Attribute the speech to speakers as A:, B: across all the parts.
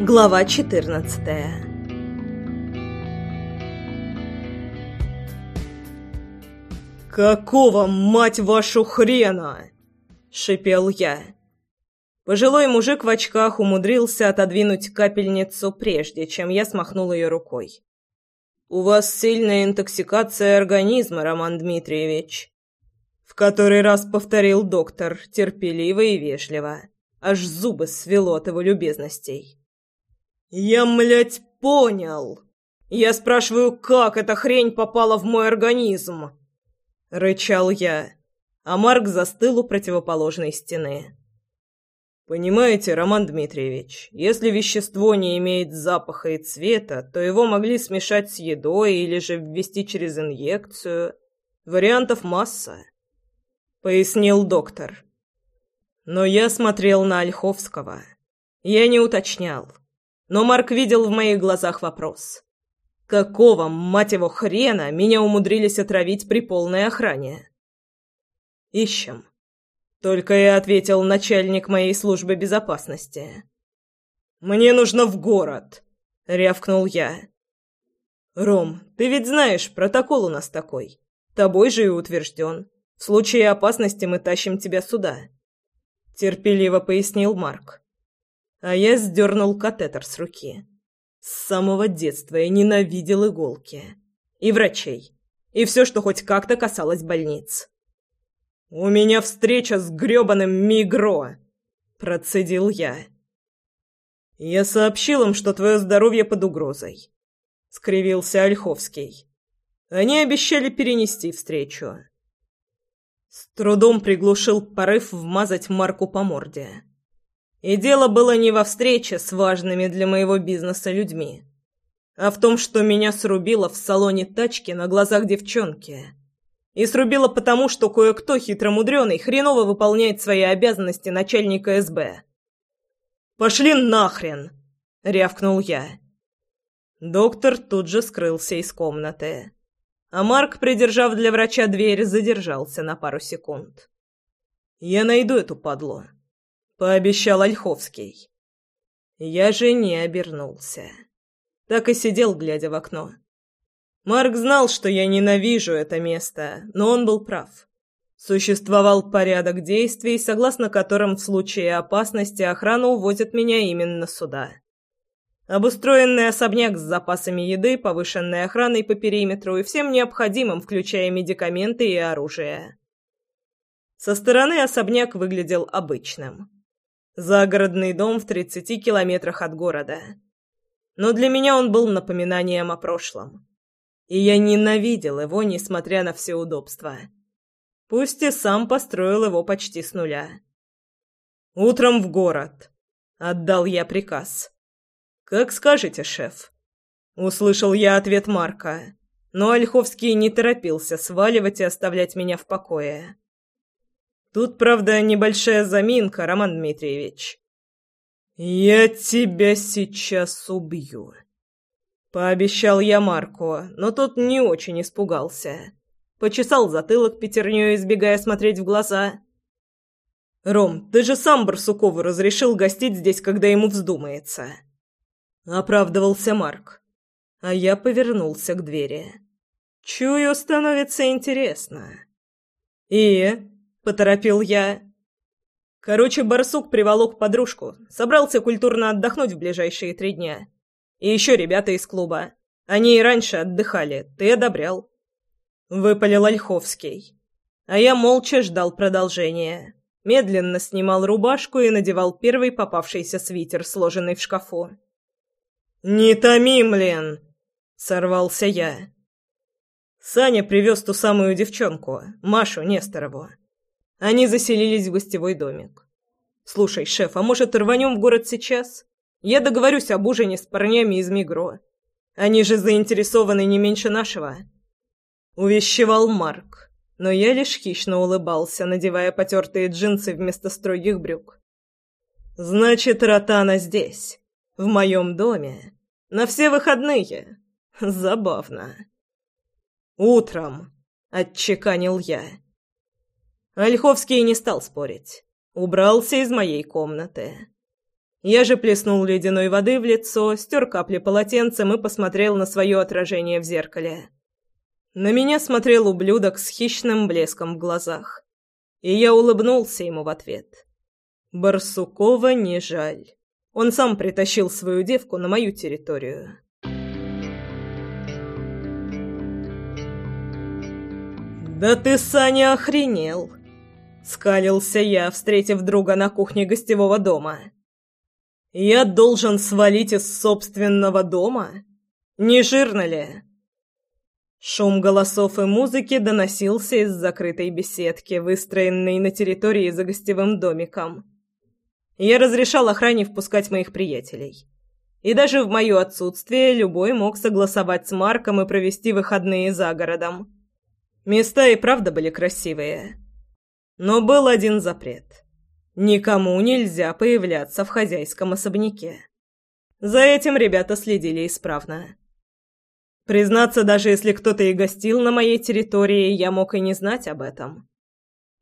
A: Глава 14
B: «Какого, мать вашу, хрена?» — шипел я. Пожилой мужик в очках умудрился отодвинуть капельницу, прежде чем я смахнул ее рукой. «У вас сильная интоксикация организма, Роман Дмитриевич», — в который раз повторил доктор, терпеливо и вежливо. Аж зубы свело от его любезностей. «Я, млять, понял! Я спрашиваю, как эта хрень попала в мой организм?» Рычал я, а Марк застыл у противоположной стены. Понимаете, Роман Дмитриевич, если вещество не имеет запаха и цвета, то его могли смешать с едой или же ввести через инъекцию. Вариантов масса, пояснил доктор. Но я смотрел на Ольховского. Я не уточнял. Но Марк видел в моих глазах вопрос. Какого, мать его, хрена меня умудрились отравить при полной охране? Ищем. Только и ответил начальник моей службы безопасности. «Мне нужно в город», — рявкнул я. «Ром, ты ведь знаешь, протокол у нас такой. Тобой же и утвержден. В случае опасности мы тащим тебя сюда», — терпеливо пояснил Марк. А я сдернул катетер с руки. С самого детства я ненавидел иголки. И врачей. И все, что хоть как-то касалось больниц. «У меня встреча с грёбаным Мигро!» — процедил я. «Я сообщил им, что твое здоровье под угрозой», — скривился Ольховский. «Они обещали перенести встречу». С трудом приглушил порыв вмазать Марку по морде. И дело было не во встрече с важными для моего бизнеса людьми, а в том, что меня срубило в салоне тачки на глазах девчонки. И срубило потому, что кое-кто хитромудрёный хреново выполняет свои обязанности начальника СБ. «Пошли нахрен!» — рявкнул я. Доктор тут же скрылся из комнаты. А Марк, придержав для врача дверь, задержался на пару секунд. «Я найду эту падлу», — пообещал Ольховский. Я же не обернулся. Так и сидел, глядя в окно. Марк знал, что я ненавижу это место, но он был прав. Существовал порядок действий, согласно которым в случае опасности охрана увозит меня именно сюда. Обустроенный особняк с запасами еды, повышенной охраной по периметру и всем необходимым, включая медикаменты и оружие. Со стороны особняк выглядел обычным. Загородный дом в 30 километрах от города. Но для меня он был напоминанием о прошлом и я ненавидел его, несмотря на все удобства. Пусть и сам построил его почти с нуля. «Утром в город», — отдал я приказ. «Как скажете, шеф». Услышал я ответ Марка, но Ольховский не торопился сваливать и оставлять меня в покое. Тут, правда, небольшая заминка, Роман Дмитриевич. «Я тебя сейчас убью», Пообещал я Марку, но тот не очень испугался. Почесал затылок пятерней, избегая смотреть в глаза. «Ром, ты же сам Барсукову разрешил гостить здесь, когда ему вздумается». Оправдывался Марк. А я повернулся к двери. «Чую, становится интересно». «И?» — поторопил я. Короче, барсук приволок подружку. Собрался культурно отдохнуть в ближайшие три дня. И еще ребята из клуба. Они и раньше отдыхали. Ты одобрял. Выпалил Ольховский. А я молча ждал продолжения. Медленно снимал рубашку и надевал первый попавшийся свитер, сложенный в шкафу. «Не томи, млен!» — сорвался я. Саня привез ту самую девчонку, Машу Несторову. Они заселились в гостевой домик. «Слушай, шеф, а может, рванем в город сейчас? Я договорюсь об ужине с парнями из Мигро. Они же заинтересованы не меньше нашего. Увещевал Марк, но я лишь хищно улыбался, надевая потертые джинсы вместо строгих брюк. Значит, Ротана здесь, в моем доме, на все выходные. Забавно. Утром, отчеканил я. Ольховский не стал спорить. Убрался из моей комнаты. Я же плеснул ледяной воды в лицо, стер капли полотенцем и посмотрел на свое отражение в зеркале. На меня смотрел ублюдок с хищным блеском в глазах. И я улыбнулся ему в ответ. Барсукова не жаль. Он сам притащил свою девку на мою территорию. «Да ты, Саня, охренел!» — скалился я, встретив друга на кухне гостевого дома. «Я должен свалить из собственного дома? Не жирно ли?» Шум голосов и музыки доносился из закрытой беседки, выстроенной на территории за гостевым домиком. Я разрешал охране впускать моих приятелей. И даже в мое отсутствие любой мог согласовать с Марком и провести выходные за городом. Места и правда были красивые. Но был один запрет. Никому нельзя появляться в хозяйском особняке. За этим ребята следили исправно. Признаться, даже если кто-то и гостил на моей территории, я мог и не знать об этом.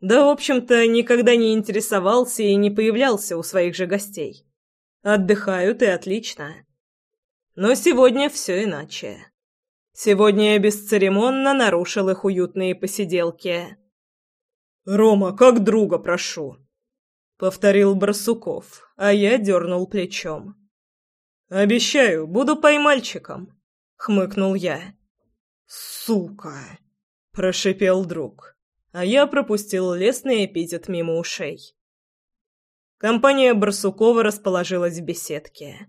B: Да, в общем-то, никогда не интересовался и не появлялся у своих же гостей. Отдыхают и отлично. Но сегодня все иначе. Сегодня я бесцеремонно нарушил их уютные посиделки. «Рома, как друга прошу!» — повторил Барсуков, а я дернул плечом. «Обещаю, буду поймальчиком», — хмыкнул я. «Сука!» — прошипел друг а я пропустил лесный эпитет мимо ушей. Компания Барсукова расположилась в беседке.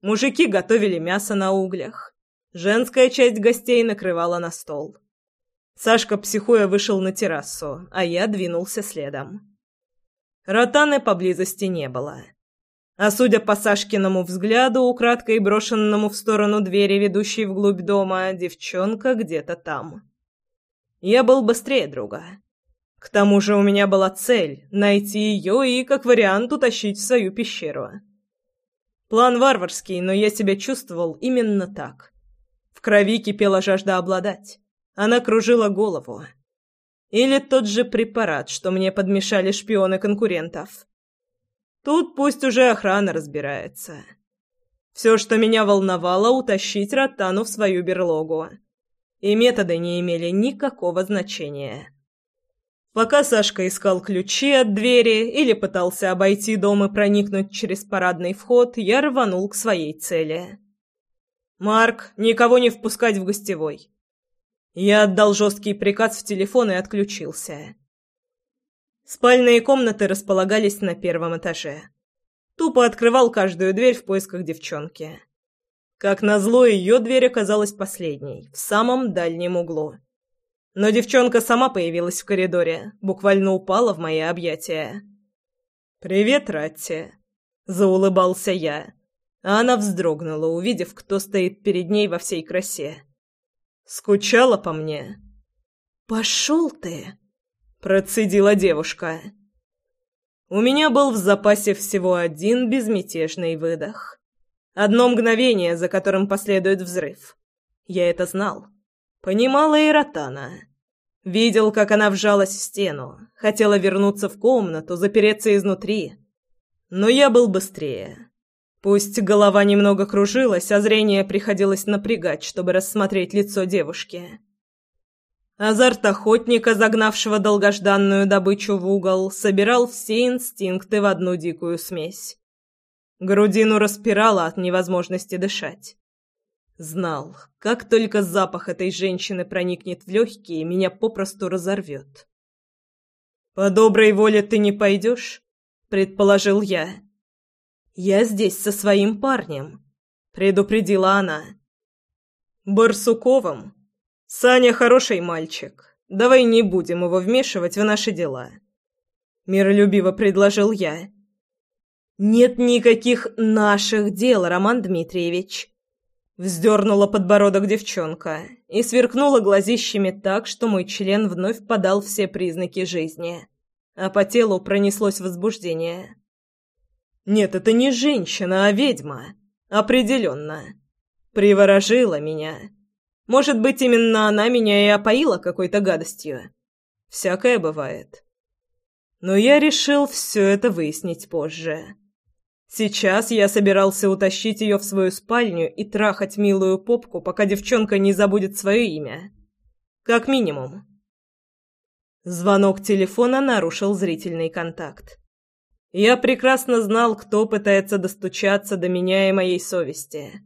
B: Мужики готовили мясо на углях. Женская часть гостей накрывала на стол. Сашка психуя вышел на террасу, а я двинулся следом. Ротаны поблизости не было. А судя по Сашкиному взгляду, украдкой брошенному в сторону двери, ведущей вглубь дома, девчонка где-то там. Я был быстрее друга. К тому же у меня была цель — найти ее и, как вариант, утащить в свою пещеру. План варварский, но я себя чувствовал именно так. В крови кипела жажда обладать. Она кружила голову. Или тот же препарат, что мне подмешали шпионы конкурентов. Тут пусть уже охрана разбирается. Все, что меня волновало, утащить Ротану в свою берлогу и методы не имели никакого значения. Пока Сашка искал ключи от двери или пытался обойти дом и проникнуть через парадный вход, я рванул к своей цели. «Марк, никого не впускать в гостевой». Я отдал жесткий приказ в телефон и отключился. Спальные комнаты располагались на первом этаже. Тупо открывал каждую дверь в поисках девчонки. Как назло, ее дверь оказалась последней, в самом дальнем углу. Но девчонка сама появилась в коридоре, буквально упала в мои объятия. «Привет, Ратти!» — заулыбался я. А она вздрогнула, увидев, кто стоит перед ней во всей красе. «Скучала по мне?» «Пошел ты!» — процедила девушка. У меня был в запасе всего один безмятежный выдох. Одно мгновение, за которым последует взрыв. Я это знал. Понимала и Ротана. Видел, как она вжалась в стену, хотела вернуться в комнату, запереться изнутри. Но я был быстрее. Пусть голова немного кружилась, а зрение приходилось напрягать, чтобы рассмотреть лицо девушки. Азарт охотника, загнавшего долгожданную добычу в угол, собирал все инстинкты в одну дикую смесь. Грудину распирало от невозможности дышать. Знал, как только запах этой женщины проникнет в легкие, меня попросту разорвет. «По доброй воле ты не пойдешь?» — предположил я. «Я здесь со своим парнем», — предупредила она. «Барсуковым? Саня хороший мальчик. Давай не будем его вмешивать в наши дела», — миролюбиво предложил я. «Нет никаких наших дел, Роман Дмитриевич!» Вздернула подбородок девчонка и сверкнула глазищами так, что мой член вновь подал все признаки жизни, а по телу пронеслось возбуждение. «Нет, это не женщина, а ведьма. Определенно. Приворожила меня. Может быть, именно она меня и опоила какой-то гадостью. Всякое бывает. Но я решил все это выяснить позже». Сейчас я собирался утащить ее в свою спальню и трахать милую попку, пока девчонка не забудет свое имя. Как минимум. Звонок телефона нарушил зрительный контакт. Я прекрасно знал, кто пытается достучаться до меня и моей совести.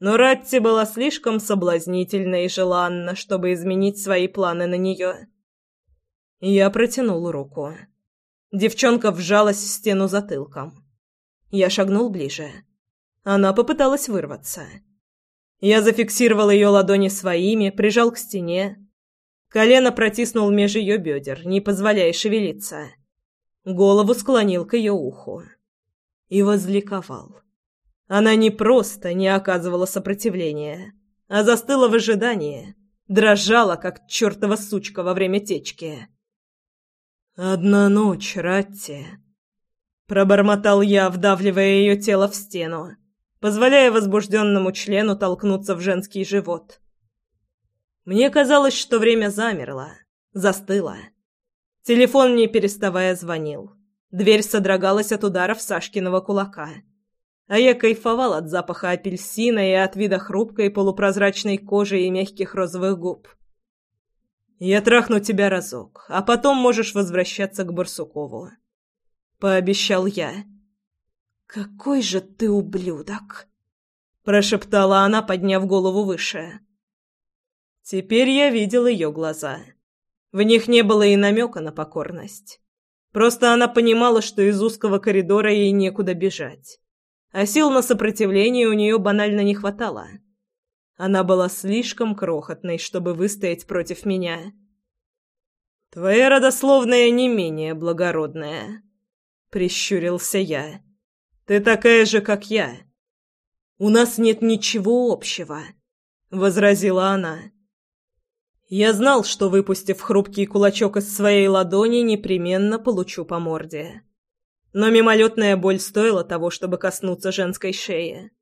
B: Но Ратти была слишком соблазнительна и желанна, чтобы изменить свои планы на нее. Я протянул руку. Девчонка вжалась в стену затылком. Я шагнул ближе. Она попыталась вырваться. Я зафиксировал ее ладони своими, прижал к стене. Колено протиснул меж ее бедер, не позволяя шевелиться. Голову склонил к ее уху. И возликовал. Она не просто не оказывала сопротивления, а застыла в ожидании, дрожала, как чертова сучка во время течки. «Одна ночь, Ратти», Пробормотал я, вдавливая ее тело в стену, позволяя возбужденному члену толкнуться в женский живот. Мне казалось, что время замерло, застыло. Телефон, не переставая, звонил. Дверь содрогалась от ударов Сашкиного кулака. А я кайфовал от запаха апельсина и от вида хрупкой полупрозрачной кожи и мягких розовых губ. «Я трахну тебя разок, а потом можешь возвращаться к Барсукову». — пообещал я. «Какой же ты ублюдок!» — прошептала она, подняв голову выше. Теперь я видел ее глаза. В них не было и намека на покорность. Просто она понимала, что из узкого коридора ей некуда бежать. А сил на сопротивление у нее банально не хватало. Она была слишком крохотной, чтобы выстоять против меня. «Твоя родословная не менее благородная», — прищурился я. «Ты такая же, как я». «У нас нет ничего общего», — возразила она. Я знал, что, выпустив хрупкий кулачок из своей ладони, непременно получу по морде. Но мимолетная боль стоила того, чтобы коснуться женской шеи.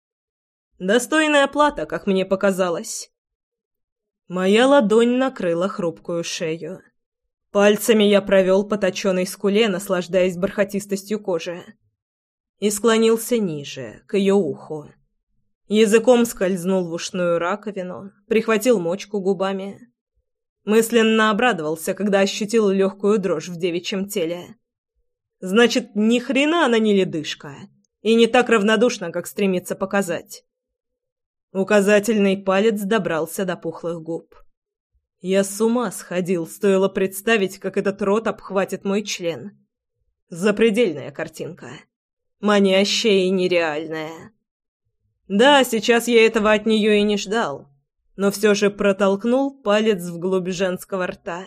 B: Достойная плата, как мне показалось. Моя ладонь накрыла хрупкую шею. Пальцами я провел по точенной скуле, наслаждаясь бархатистостью кожи. И склонился ниже, к ее уху. Языком скользнул в ушную раковину, прихватил мочку губами. Мысленно обрадовался, когда ощутил легкую дрожь в девичьем теле. Значит, ни хрена она не ледышка. И не так равнодушна, как стремится показать. Указательный палец добрался до пухлых губ. Я с ума сходил, стоило представить, как этот рот обхватит мой член. Запредельная картинка. Манящая и нереальная. Да, сейчас я этого от нее и не ждал, но все же протолкнул палец вглубь женского рта.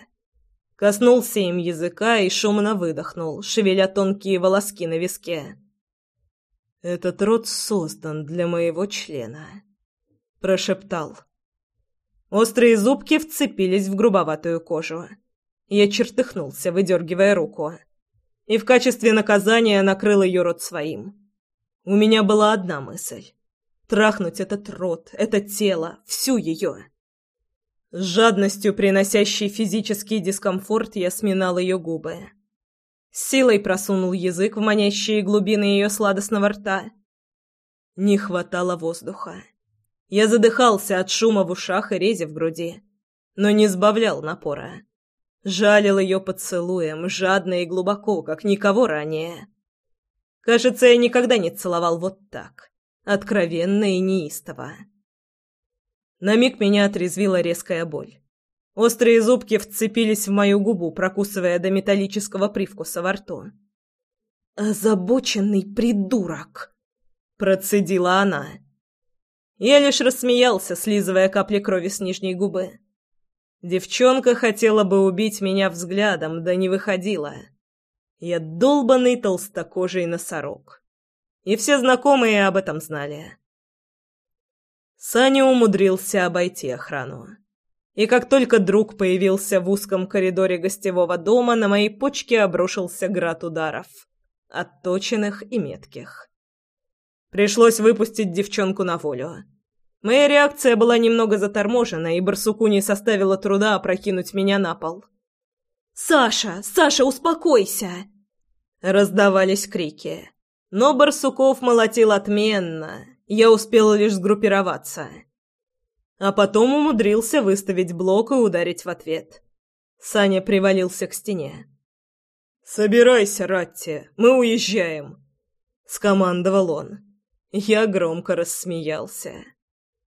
B: Коснулся им языка и шумно выдохнул, шевеля тонкие волоски на виске. «Этот рот создан для моего члена», — прошептал. Острые зубки вцепились в грубоватую кожу. Я чертыхнулся, выдергивая руку. И в качестве наказания накрыл ее рот своим. У меня была одна мысль. Трахнуть этот рот, это тело, всю ее. С жадностью, приносящей физический дискомфорт, я сминал ее губы. С силой просунул язык в манящие глубины ее сладостного рта. Не хватало воздуха. Я задыхался от шума в ушах и рези в груди, но не сбавлял напора. Жалил ее поцелуем, жадно и глубоко, как никого ранее. Кажется, я никогда не целовал вот так, откровенно и неистово. На миг меня отрезвила резкая боль. Острые зубки вцепились в мою губу, прокусывая до металлического привкуса во рту. «Озабоченный придурок!» — процедила она. Я лишь рассмеялся, слизывая капли крови с нижней губы. Девчонка хотела бы убить меня взглядом, да не выходила. Я долбанный толстокожий носорог. И все знакомые об этом знали. Саня умудрился обойти охрану. И как только друг появился в узком коридоре гостевого дома, на мои почки обрушился град ударов. Отточенных и метких. Пришлось выпустить девчонку на волю. Моя реакция была немного заторможена, и барсуку не составило труда опрокинуть меня на пол. «Саша! Саша, успокойся!» Раздавались крики. Но Барсуков молотил отменно, я успел лишь сгруппироваться. А потом умудрился выставить блок и ударить в ответ. Саня привалился к стене. «Собирайся, Ратти, мы уезжаем», — скомандовал он. Я громко рассмеялся.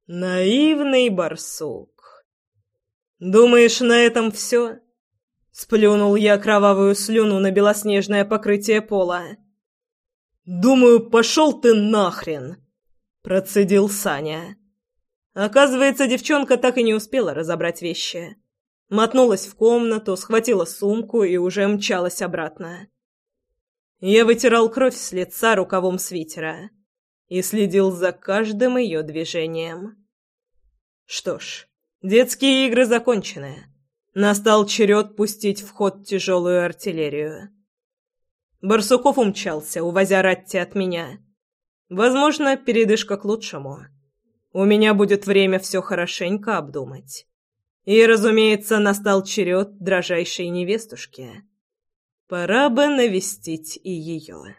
B: «Наивный барсук». «Думаешь, на этом все?» Сплюнул я кровавую слюну на белоснежное покрытие пола. «Думаю, пошел ты нахрен!» — процедил Саня. Оказывается, девчонка так и не успела разобрать вещи. Мотнулась в комнату, схватила сумку и уже мчалась обратно. Я вытирал кровь с лица рукавом свитера и следил за каждым ее движением. Что ж, детские игры закончены. Настал черед пустить в ход тяжелую артиллерию. Барсуков умчался, увозя Ратти от меня. Возможно, передышка к лучшему. У меня будет время все хорошенько обдумать. И, разумеется, настал черед дрожайшей невестушки. Пора бы навестить и ее.